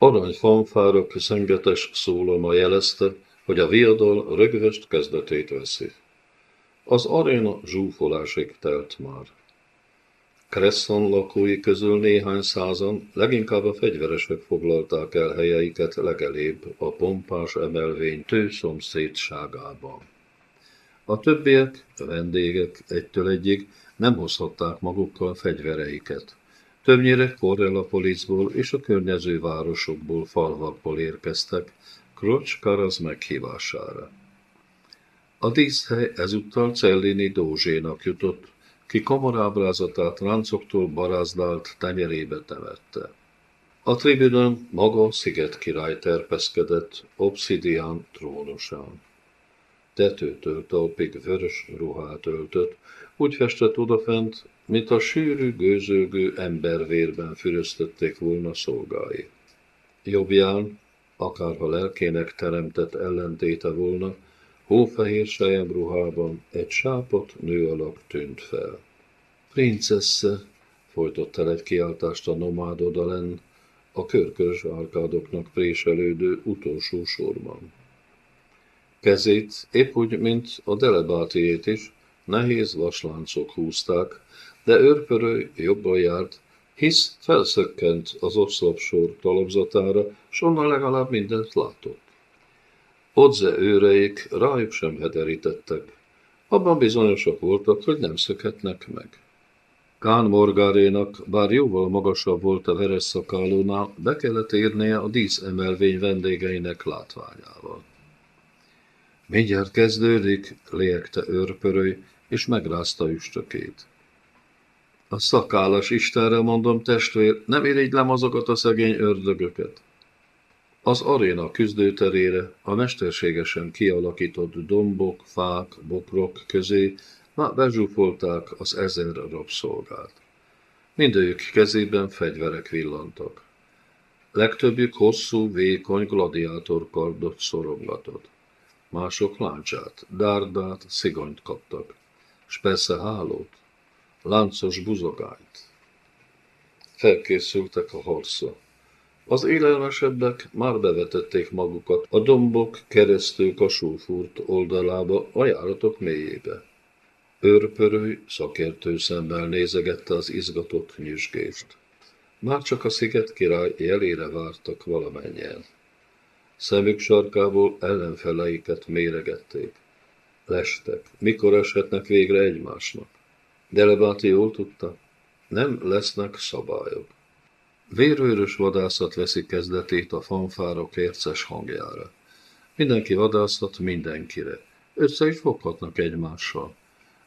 Arany fanfárok szengetes szólama jelezte, hogy a viadal rögvest kezdetét veszi. Az aréna zsúfolásig telt már. Cresson lakói közül néhány százan, leginkább a fegyveresek foglalták el helyeiket legelébb a pompás emelvény tő. A többiek, a vendégek egytől egyig nem hozhatták magukkal fegyvereiket. Többnyire Correllapolisból és a környező városokból, falvakból érkeztek, Krocs Karaz meghívására. A díszhely ezúttal Cellini Dózsénak jutott, ki kamarábrázatát ráncoktól barázdált tenyerébe temette. A tribünön maga sziget király terpeszkedett obszidián trónosán. Tetőtől talpig vörös ruhát öltött, úgy festett odafent, mint a sűrű, gőzölgő embervérben füröztették volna szolgái. Jobbján, akárha lelkének teremtett ellentéte volna, hófehér ruhában egy sápat nő alak tűnt fel. Princesse, folytott el egy kiáltást a nomád odalen, a körkörös árkádoknak préselődő utolsó sorban. Kezét, épp úgy, mint a delebátiét is, nehéz vasláncok húzták, de őrpörő jobban járt, hisz felszökkent az oszlopsor talapzatára, s onnan legalább mindent látott. Odze őreik rájuk sem hederítettek. Abban bizonyosak voltak, hogy nem szökhetnek meg. Kán Morgárénak, bár jóval magasabb volt a veres szakálónál, be kellett érnie a díszemelvény vendégeinek látványával. Mindjárt kezdődik, lélegte őrpöröly, és megrázta üstökét. A szakállas Istenre mondom, testvér, nem irigylem azokat a szegény ördögöket. Az aréna küzdőterére a mesterségesen kialakított dombok, fák, bokrok közé már bezsúfolták az ezer rabszolgát. Mindőjük kezében fegyverek villantak. Legtöbbjük hosszú, vékony gladiátorkardot szorongatott. Mások láncsát, dárdát, szigonyt kaptak, s persze hálót, láncos buzogányt. Felkészültek a harcra. Az élelmesebbek már bevetették magukat a dombok keresztül kasúfúrt oldalába a járatok mélyébe. Őrpöröly szakértő szemmel nézegette az izgatott nyüzsgést. Már csak a sziget király jelére vártak valamennyien. Szemük sarkából ellenfeleiket méregették. Lestek, mikor eshetnek végre egymásnak. Delebáti jól tudta, nem lesznek szabályok. Vérőrös vadászat veszi kezdetét a fanfárok érces hangjára. Mindenki vadászhat mindenkire. Össze is foghatnak egymással.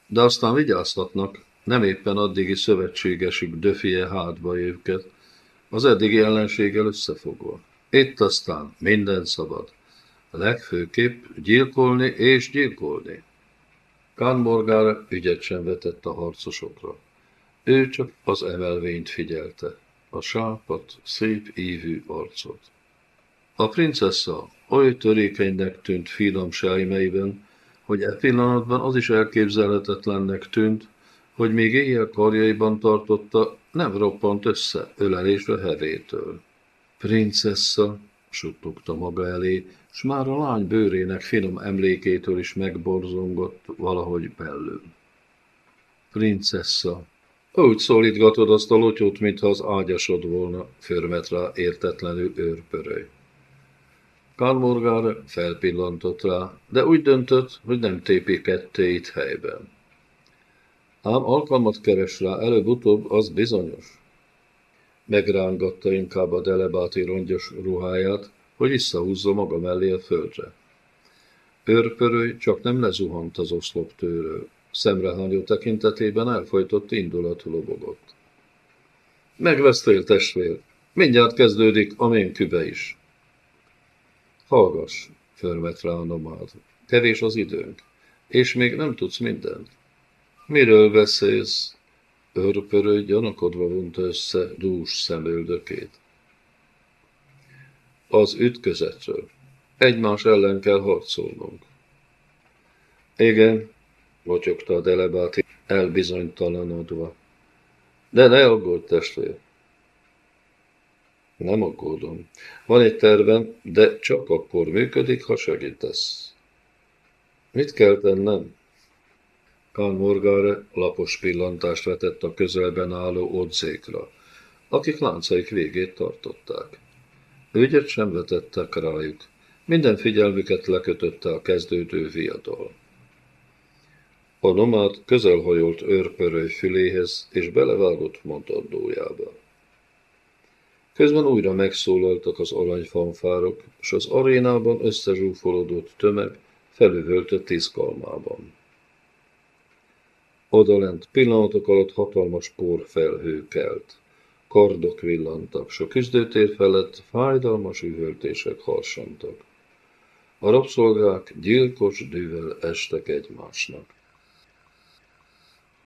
De aztán vigyáztatnak, nem éppen addigi szövetségesük döfie hátba őket, az eddigi ellenséggel összefogva. Itt aztán minden szabad. Legfőképp gyilkolni és gyilkolni. Kánmorgár ügyet sem vetett a harcosokra. Ő csak az emelvényt figyelte, a sápat, szép ívű arcot. A princessa oly törékenynek tűnt finom sejmeiben, hogy e pillanatban az is elképzelhetetlennek tűnt, hogy még éjjel karjaiban tartotta, nem roppant össze ölelésre hevétől. Princessa, suttogta maga elé, s már a lány bőrének finom emlékétől is megborzongott valahogy belül. Princessa, úgy szólítgatod azt a lotyót, mintha az ágyasod volna, förmet rá értetlenül őrpöröly. Kalmorgár felpillantott rá, de úgy döntött, hogy nem tépi ketté itt helyben. Ám alkalmat keres rá előbb-utóbb, az bizonyos. Megrángatta inkább a delebáti rongyos ruháját, hogy visszahúzza maga mellé a földre. Őrpöröly csak nem lezuhant az oszloptőről, szemrehányó tekintetében elfolytott indulat lobogott. Megvesztél, testvér, mindjárt kezdődik a ménkübe is. Hallgass, förmet rá a nomád, kevés az időnk, és még nem tudsz mindent. Miről beszélsz? Őrpörő gyanakodva vonta össze dús szemöldökét. Az ütközetről. Egymás ellen kell harcolnunk. Igen, motyogta a delebáti, elbizonytalanodva. De ne aggódj, testvér. Nem aggódom. Van egy tervem, de csak akkor működik, ha segítesz. Mit kell tennem? Kán Morgare lapos pillantást vetett a közelben álló odzékra, akik láncaik végét tartották. Ügyet sem vetettek rájuk, minden figyelmüket lekötötte a kezdődő viadal. A nomád közelhajolt őrpöröly füléhez, és belevágott mondandójába. Közben újra megszólaltak az aranyfanfárok, és az arénában összezsúfolódott tömeg felüvöltött izgalmában. Odalent pillanatok alatt hatalmas porfelhő kelt. Kardok villantak, s a küzdőtér felett fájdalmas üvöltések harsantak. A rabszolgák gyilkos dűvel estek egymásnak.